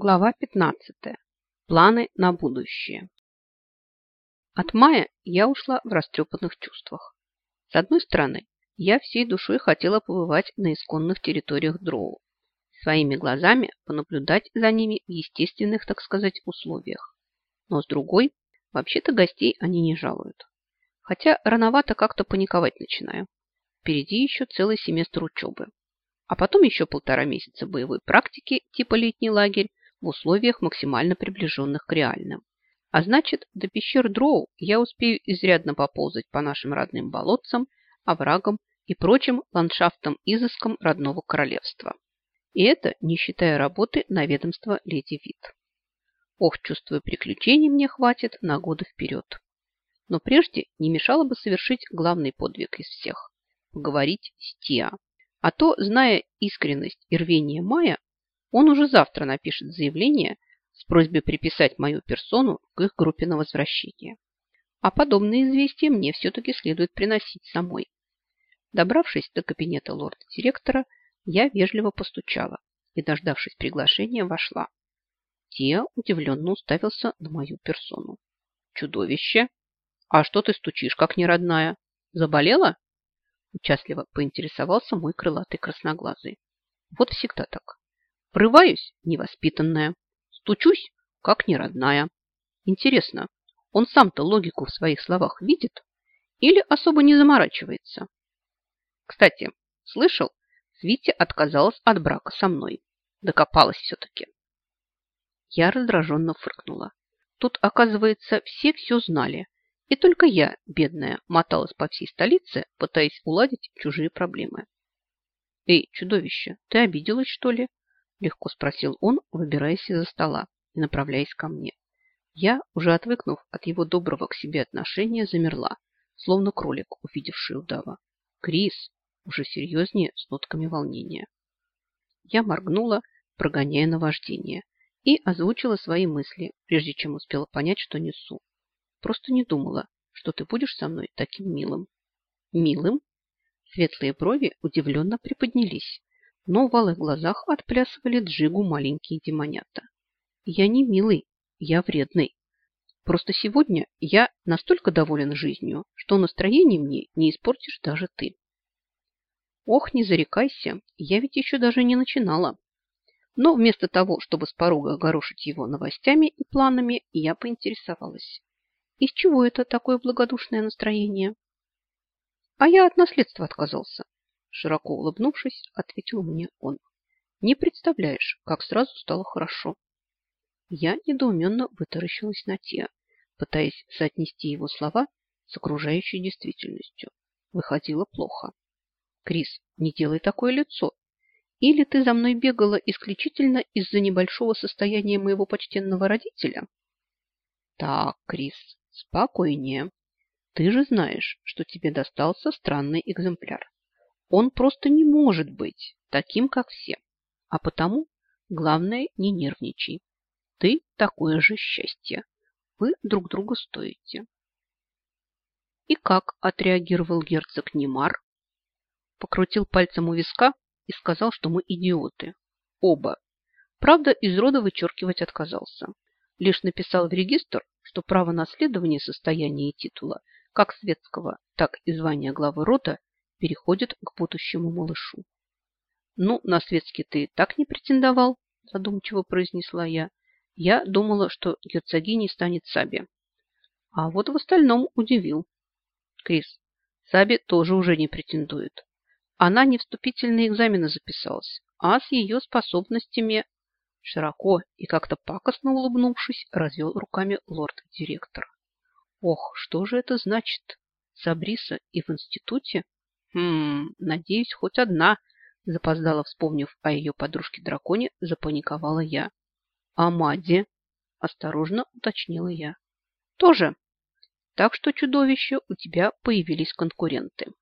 Глава 15. Планы на будущее. От мая я ушла в растрепанных чувствах. С одной стороны, я всей душой хотела побывать на исконных территориях Дроу, своими глазами понаблюдать за ними в естественных, так сказать, условиях. Но с другой, вообще-то гостей они не жалуют. Хотя рановато как-то паниковать начинаю. Впереди еще целый семестр учебы. А потом еще полтора месяца боевой практики типа летний лагерь в условиях максимально приближенных к реальным. А значит, до пещер Дроу я успею изрядно поползать по нашим родным болотцам, оврагам и прочим ландшафтам-изыскам родного королевства. И это не считая работы на ведомство Леди Вит. Ох, чувствую, приключений мне хватит на годы вперед. Но прежде не мешало бы совершить главный подвиг из всех – поговорить с Тиа. А то, зная искренность и рвение Мая, он уже завтра напишет заявление с просьбой приписать мою персону к их группе на возвращение. А подобные известия мне все-таки следует приносить самой. Добравшись до кабинета лорда-директора, я вежливо постучала и, дождавшись приглашения, вошла. Тия удивленно уставился на мою персону. «Чудовище! А что ты стучишь, как неродная? Заболела?» Участливо поинтересовался мой крылатый красноглазый. Вот всегда так. Врываюсь, невоспитанная. Стучусь, как неродная. Интересно, он сам-то логику в своих словах видит или особо не заморачивается? Кстати, слышал, Свити отказалась от брака со мной. Докопалась все-таки. Я раздраженно фыркнула. Тут, оказывается, все все знали. И только я, бедная, моталась по всей столице, пытаясь уладить чужие проблемы. «Эй, чудовище, ты обиделась, что ли?» Легко спросил он, выбираясь из-за стола и направляясь ко мне. Я, уже отвыкнув от его доброго к себе отношения, замерла, словно кролик, увидевший удава. «Крис!» уже серьезнее, с нотками волнения. Я моргнула, прогоняя наваждение, и озвучила свои мысли, прежде чем успела понять, что несу. Просто не думала, что ты будешь со мной таким милым. Милым? Светлые брови удивленно приподнялись, но в алых глазах отплясывали джигу маленькие демонята. Я не милый, я вредный. Просто сегодня я настолько доволен жизнью, что настроение мне не испортишь даже ты. Ох, не зарекайся, я ведь еще даже не начинала. Но вместо того, чтобы с порога огорошить его новостями и планами, я поинтересовалась. Из чего это такое благодушное настроение? А я от наследства отказался. Широко улыбнувшись, ответил мне он. Не представляешь, как сразу стало хорошо. Я недоуменно вытаращилась на те, пытаясь соотнести его слова с окружающей действительностью. Выходило плохо. Крис, не делай такое лицо. Или ты за мной бегала исключительно из-за небольшого состояния моего почтенного родителя? Так, Крис, спокойнее. Ты же знаешь, что тебе достался странный экземпляр. Он просто не может быть таким, как все. А потому, главное, не нервничай. Ты такое же счастье. Вы друг друга стоите. И как отреагировал герцог Немар? Покрутил пальцем у виска и сказал, что мы идиоты. Оба. Правда, из рода вычеркивать отказался. Лишь написал в регистр, что право наследования состояния и титула, как светского, так и звания главы рода, переходит к будущему малышу. «Ну, на светский ты так не претендовал», задумчиво произнесла я. «Я думала, что герцогиней станет Саби». А вот в остальном удивил. Крис, Саби тоже уже не претендует. Она не вступительные экзамены записалась, а с ее способностями широко и как-то пакостно улыбнувшись, развел руками лорд-директор. Ох, что же это значит? Сабриса и в институте? Хм, надеюсь, хоть одна, запоздала, вспомнив о ее подружке-драконе, запаниковала я. А Мадди? Осторожно уточнила я. Тоже. Так что, чудовище, у тебя появились конкуренты.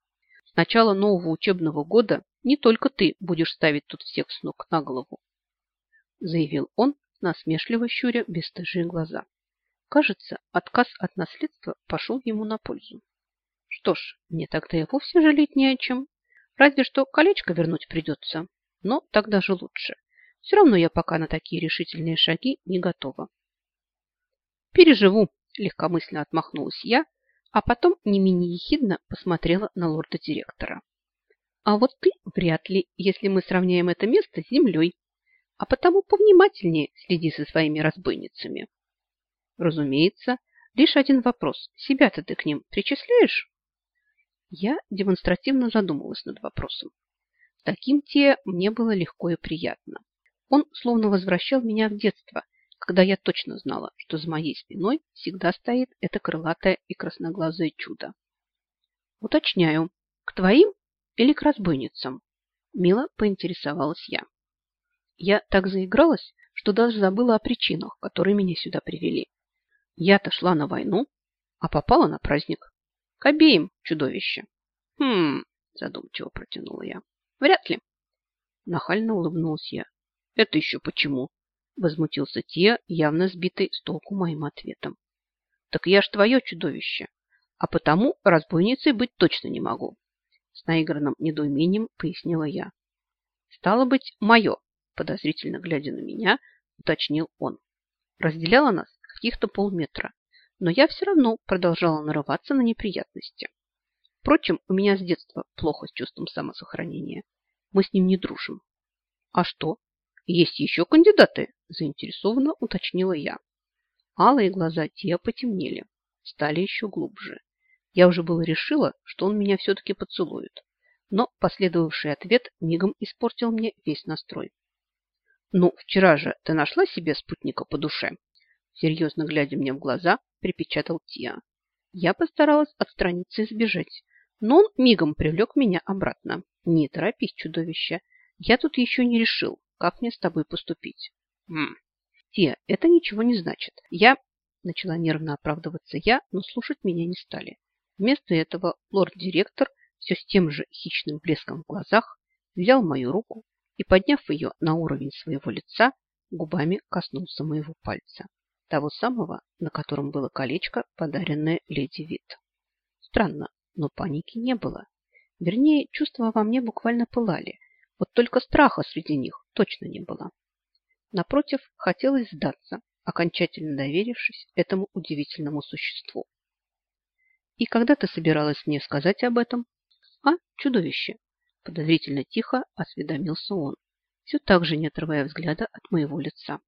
С начала нового учебного года не только ты будешь ставить тут всех с ног на голову, заявил он, насмешливо щуря бесстыжие глаза. Кажется, отказ от наследства пошел ему на пользу. Что ж, мне тогда и вовсе жалеть не о чем. Разве что колечко вернуть придется. Но так даже лучше. Все равно я пока на такие решительные шаги не готова. Переживу, легкомысленно отмахнулась я, а потом не менее ехидно посмотрела на лорда-директора. А вот ты вряд ли, если мы сравняем это место с землей, а потому повнимательнее следи за своими разбойницами. Разумеется, лишь один вопрос. Себя-то ты к ним причисляешь? Я демонстративно задумалась над вопросом. Таким те мне было легко и приятно. Он словно возвращал меня в детство, когда я точно знала, что за моей спиной всегда стоит это крылатое и красноглазое чудо. Уточняю, к твоим или к разбойницам? Мило поинтересовалась я. Я так заигралась, что даже забыла о причинах, которые меня сюда привели. Я-то шла на войну, а попала на праздник. Обеим чудовище. Хм, задумчиво протянула я. Вряд ли. Нахально улыбнулась я. Это еще почему? Возмутился Тия, явно сбитый с толку моим ответом. Так я ж твое чудовище, а потому разбойницей быть точно не могу. С наигранным недоумением пояснила я. Стало быть, мое, подозрительно глядя на меня, уточнил он. Разделяло нас каких-то полметра, но я все равно продолжала нарываться на неприятности. Впрочем, у меня с детства плохо с чувством самосохранения. Мы с ним не дружим. А что? Есть еще кандидаты? Заинтересованно уточнила я. Алые глаза Тия потемнели, стали еще глубже. Я уже было решила, что он меня все-таки поцелует, но последовавший ответ мигом испортил мне весь настрой. «Ну, вчера же ты нашла себе спутника по душе?» Серьезно глядя мне в глаза, припечатал Тия. Я постаралась отстраниться и сбежать, но он мигом привлек меня обратно. Не торопись, чудовище. Я тут еще не решил, как мне с тобой поступить. Хм. Те, это ничего не значит. Я... Начала нервно оправдываться я, но слушать меня не стали. Вместо этого лорд-директор все с тем же хищным блеском в глазах взял мою руку и, подняв ее на уровень своего лица, губами коснулся моего пальца. Того самого, на котором было колечко, подаренное леди Вит. Странно, но паники не было. Вернее, чувства во мне буквально пылали. Вот только страха среди них точно не было. Напротив, хотелось сдаться, окончательно доверившись этому удивительному существу. «И когда ты собиралась мне сказать об этом?» «А, чудовище!» Подозрительно тихо осведомился он, все так же не отрывая взгляда от моего лица.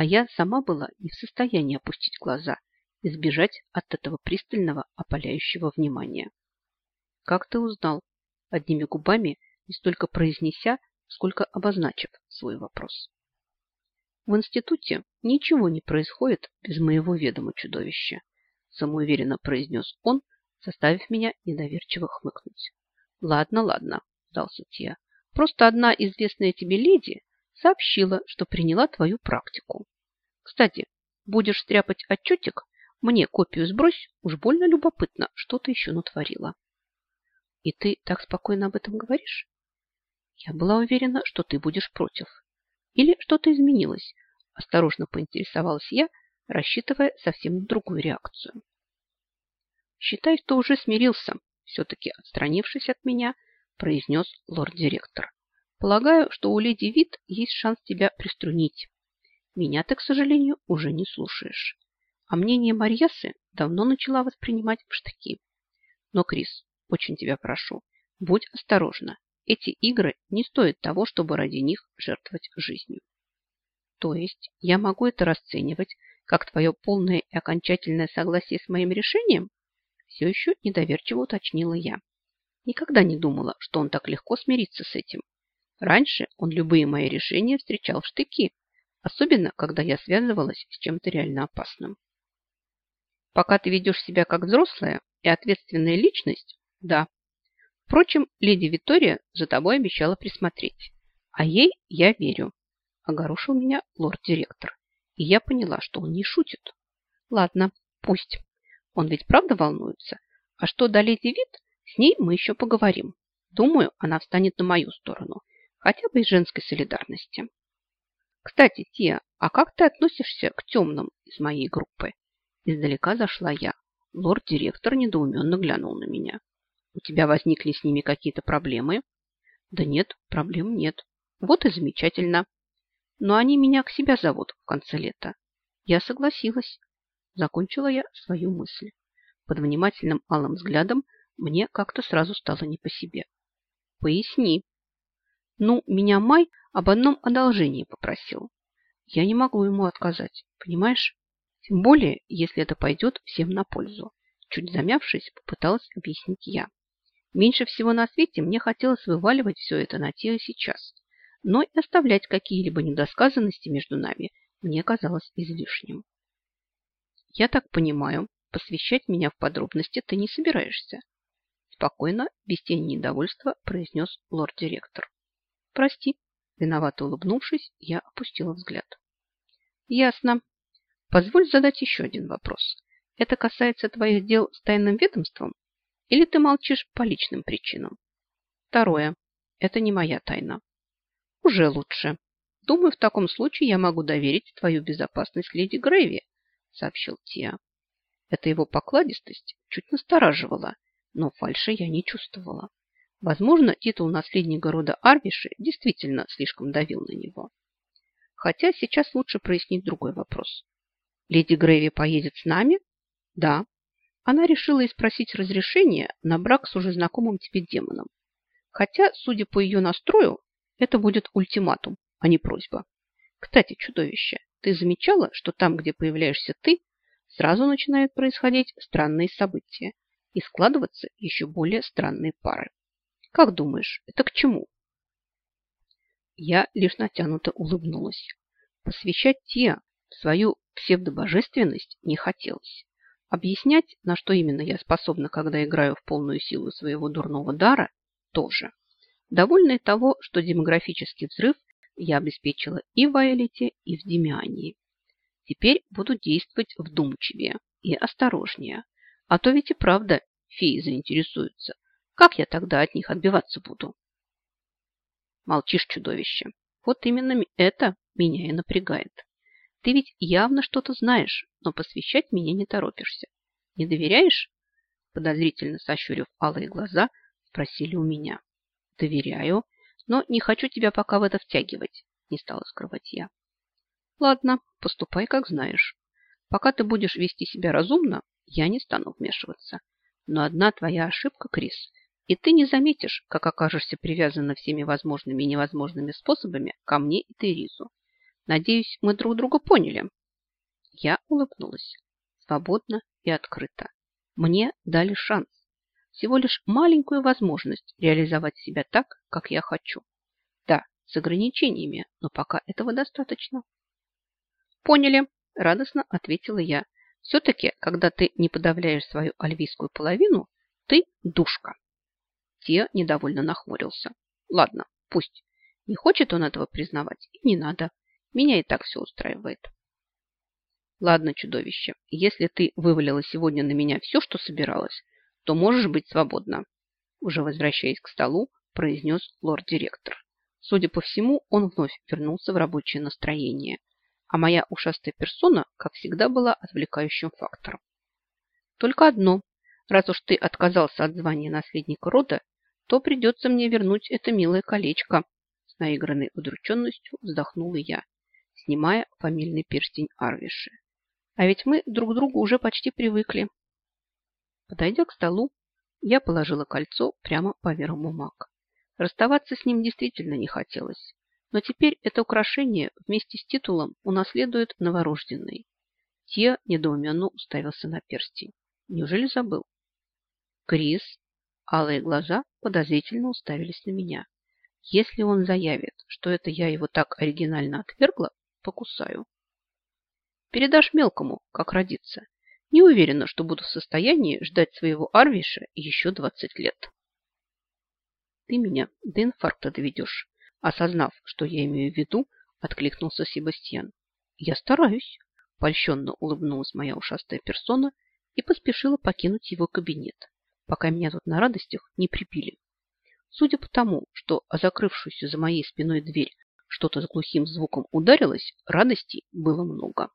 А я сама была не в состоянии опустить глаза избежать от этого пристального, опаляющего внимания. «Как ты узнал?» Одними губами, не столько произнеся, сколько обозначив свой вопрос. «В институте ничего не происходит без моего ведома чудовища», самоуверенно произнес он, заставив меня недоверчиво хмыкнуть. «Ладно, ладно», – сдался Тия. «Просто одна известная тебе леди сообщила, что приняла твою практику. Кстати, будешь стряпать отчетик, мне копию сбрось, уж больно любопытно, что ты еще натворила. И ты так спокойно об этом говоришь? Я была уверена, что ты будешь против. Или что-то изменилось? Осторожно поинтересовалась я, рассчитывая совсем другую реакцию. Считай, что уже смирился, все-таки отстранившись от меня, произнес лорд-директор. Полагаю, что у леди Вит есть шанс тебя приструнить. Меня ты, к сожалению, уже не слушаешь а мнение Марьясы давно начала воспринимать в штыки. Но, Крис, очень тебя прошу, будь осторожна. Эти игры не стоят того, чтобы ради них жертвовать жизнью. То есть я могу это расценивать как твое полное и окончательное согласие с моим решением? Все еще недоверчиво уточнила я. Никогда не думала, что он так легко смирится с этим. Раньше он любые мои решения встречал в штыки, особенно когда я связывалась с чем-то реально опасным. Пока ты ведешь себя как взрослая и ответственная личность, да. Впрочем, леди Виктория за тобой обещала присмотреть. А ей я верю. Огорошил меня лорд-директор. И я поняла, что он не шутит. Ладно, пусть. Он ведь правда волнуется. А что до леди Вит, с ней мы еще поговорим. Думаю, она встанет на мою сторону. Хотя бы из женской солидарности. Кстати, Тия, а как ты относишься к темным из моей группы? Издалека зашла я. Лорд-директор недоуменно глянул на меня. У тебя возникли с ними какие-то проблемы? Да нет, проблем нет. Вот и замечательно. но они меня к себе зовут в конце лета. Я согласилась. Закончила я свою мысль. Под внимательным алым взглядом мне как-то сразу стало не по себе. Поясни. Ну, меня Май об одном одолжении попросил. Я не могу ему отказать, понимаешь? Тем более, если это пойдет всем на пользу. Чуть замявшись, попыталась объяснить я. Меньше всего на свете мне хотелось вываливать все это на Тио сейчас. Но и оставлять какие-либо недосказанности между нами мне казалось излишним. Я так понимаю, посвящать меня в подробности ты не собираешься. Спокойно, без тени недовольства, произнес лорд-директор. Прости, виновато улыбнувшись, я опустила взгляд. Ясно. Позволь задать еще один вопрос. Это касается твоих дел с тайным ведомством? Или ты молчишь по личным причинам? Второе. Это не моя тайна. Уже лучше. Думаю, в таком случае я могу доверить твою безопасность леди Грейви, сообщил Тиа. Эта его покладистость чуть настораживала, но фальши я не чувствовала. Возможно, титул наследника рода Арвиши действительно слишком давил на него. Хотя сейчас лучше прояснить другой вопрос. Леди Грейви поедет с нами? Да. Она решила и спросить разрешение на брак с уже знакомым тебе демоном. Хотя, судя по ее настрою, это будет ультиматум, а не просьба. Кстати, чудовище, ты замечала, что там, где появляешься ты, сразу начинают происходить странные события и складываться еще более странные пары. Как думаешь, это к чему? Я лишь натянуто улыбнулась. Посвящать те свою псевдобожественность не хотелось. Объяснять, на что именно я способна, когда играю в полную силу своего дурного дара, тоже. Довольная того, что демографический взрыв я обеспечила и в Аэлите, и в Демиании. Теперь буду действовать вдумчивее и осторожнее. А то ведь и правда феи заинтересуются. Как я тогда от них отбиваться буду? Молчишь, чудовище. Вот именно это меня и напрягает. Ты ведь явно что-то знаешь, но посвящать меня не торопишься. Не доверяешь? Подозрительно сощурив алые глаза, спросили у меня. Доверяю, но не хочу тебя пока в это втягивать, не стала скрывать я. Ладно, поступай, как знаешь. Пока ты будешь вести себя разумно, я не стану вмешиваться. Но одна твоя ошибка, Крис, и ты не заметишь, как окажешься привязана всеми возможными и невозможными способами ко мне и Терезу. Надеюсь, мы друг друга поняли. Я улыбнулась. Свободно и открыто. Мне дали шанс. Всего лишь маленькую возможность реализовать себя так, как я хочу. Да, с ограничениями, но пока этого достаточно. Поняли, радостно ответила я. Все-таки, когда ты не подавляешь свою альвийскую половину, ты душка. Те недовольно нахмурился. Ладно, пусть. Не хочет он этого признавать, и не надо. Меня и так все устраивает. Ладно, чудовище, если ты вывалила сегодня на меня все, что собиралась, то можешь быть свободна. Уже возвращаясь к столу, произнес лорд-директор. Судя по всему, он вновь вернулся в рабочее настроение, а моя ушастая персона, как всегда, была отвлекающим фактором. Только одно. Раз уж ты отказался от звания наследника рода, то придется мне вернуть это милое колечко. С наигранной удрученностью вздохнула я, снимая фамильный перстень Арвиши. А ведь мы друг к другу уже почти привыкли. Подойдя к столу, я положила кольцо прямо поверх бумаг. Расставаться с ним действительно не хотелось. Но теперь это украшение вместе с титулом унаследует новорожденный. Те недоуменно уставился на перстень. Неужели забыл? Крис, алые глаза подозрительно уставились на меня. Если он заявит, что это я его так оригинально отвергла, покусаю. Передашь мелкому, как родиться. Не уверена, что буду в состоянии ждать своего Арвиша еще двадцать лет. Ты меня до инфаркта доведешь, Осознав, что я имею в виду, откликнулся Себастьян. Я стараюсь. Польщенно улыбнулась моя ушастая персона и поспешила покинуть его кабинет, пока меня тут на радостях не припили. Судя по тому, что о закрывшуюся за моей спиной дверь что-то с глухим звуком ударилось, радостей было много.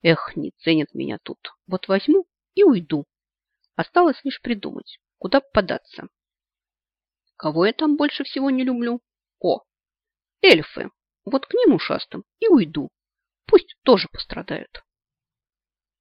Эх, не ценят меня тут. Вот возьму и уйду. Осталось лишь придумать, куда податься. Кого я там больше всего не люблю? О, эльфы! вот к ним ушастым и уйду. Пусть тоже пострадают.